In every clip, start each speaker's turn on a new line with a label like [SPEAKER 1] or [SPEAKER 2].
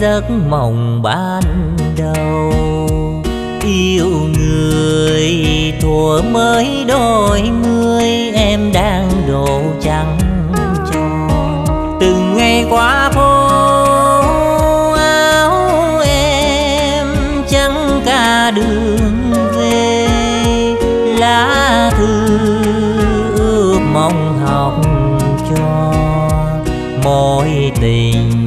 [SPEAKER 1] giấc mộng ban đầu. Yêu người thuở mới đôi mươi, em đang đổ trắng cho. Từng ngày qua phố áo em trắng cả đường về. Lá thư ước mong học cho. Mối tình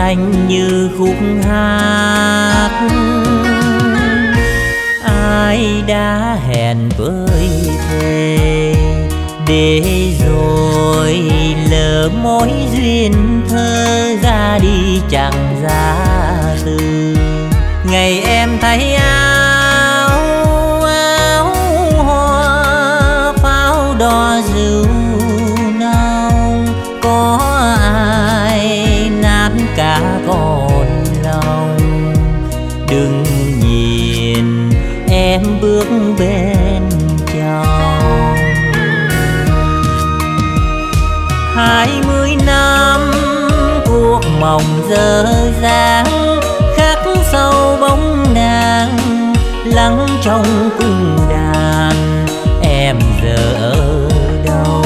[SPEAKER 1] xanh như khúc hát. Ai đã hẹn với thề để rồi lỡ mối duyên thơ ra đi chẳng ra từ. Ngày em thấy ai bên trong hai mươi năm cuộc mộng dở dang, khắc sâu bóng nàng, lắng trong cung đàn. Em giờ ở đâu?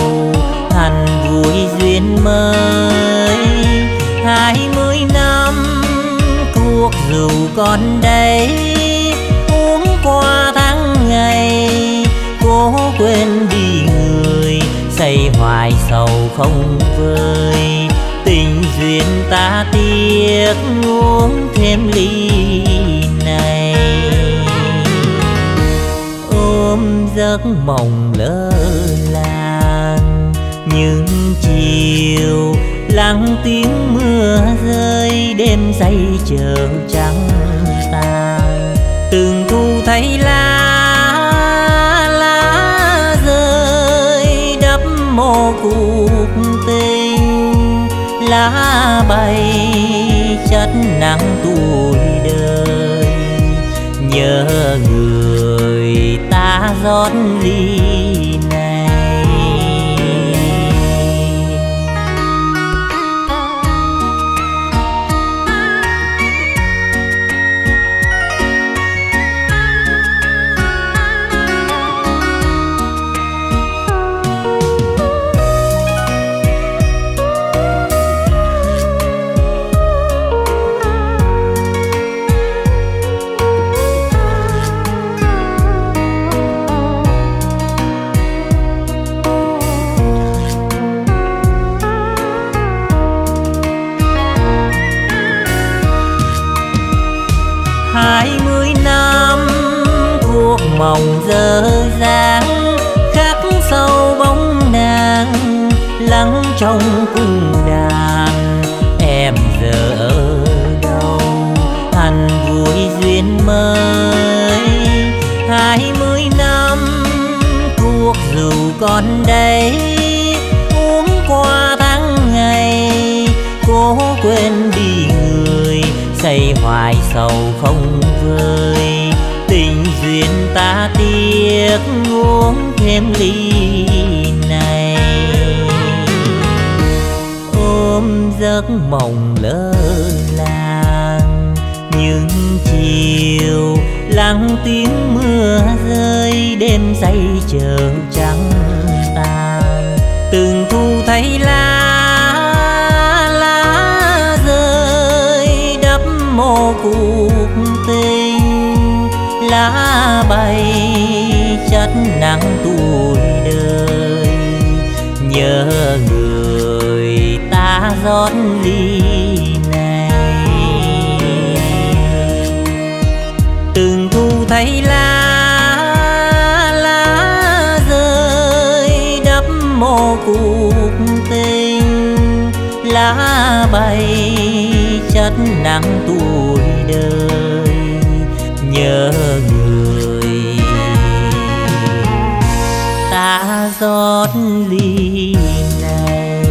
[SPEAKER 1] Thành vui duyên mới. Hai mươi năm cuộc dù còn đây đây hoài sầu không vơi. Tình duyên ta tiếc uống thêm ly này. Ôm giấc mộng lơ làng, những chiều lắng tiếng mưa rơi, đêm say chờ trắng tàn. Từng thu thấy lá lá bay chất nắng tuổi đời. Nhớ người ta rót ly mộng dở dang, khắc sâu bóng nàng, lắng trong cung đàn. Em giờ ở đâu? Hằn vui duyên mới, hai mươi năm, cuộc dù còn đây. Uống qua tháng ngày, cố quên đi người, say hoài sầu không vơi ta tiếc uống thêm ly này. Ôm giấc mộng lơ làng, những chiều lắng tiếng mưa rơi, đêm say chờ trắng tàn. Từng thu thấy lá lá chất nắng tuổi đời nhớ người ta rót ly này. Từng thu thấy lá lá rơi đắp mô cuộc tình. Lá bay chất nắng tuổi đời. Nhớ. ta giọt ly này.